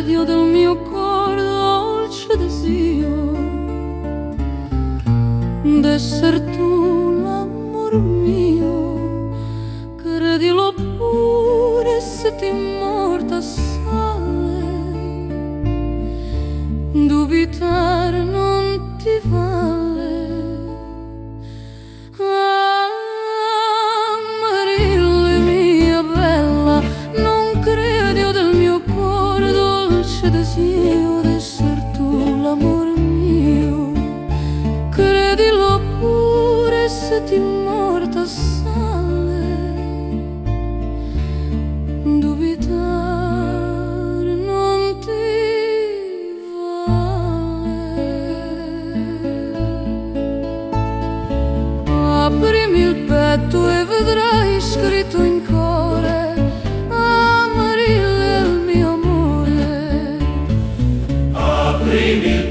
o del mio cuore dolce desio d'esser tu l'amor mio. Credilo pure se ti morta sale. Dubitare non ti vale ti morta sale. Dubitare non ti vale. Aprimi il petto e vedrai scritto in cuore Baby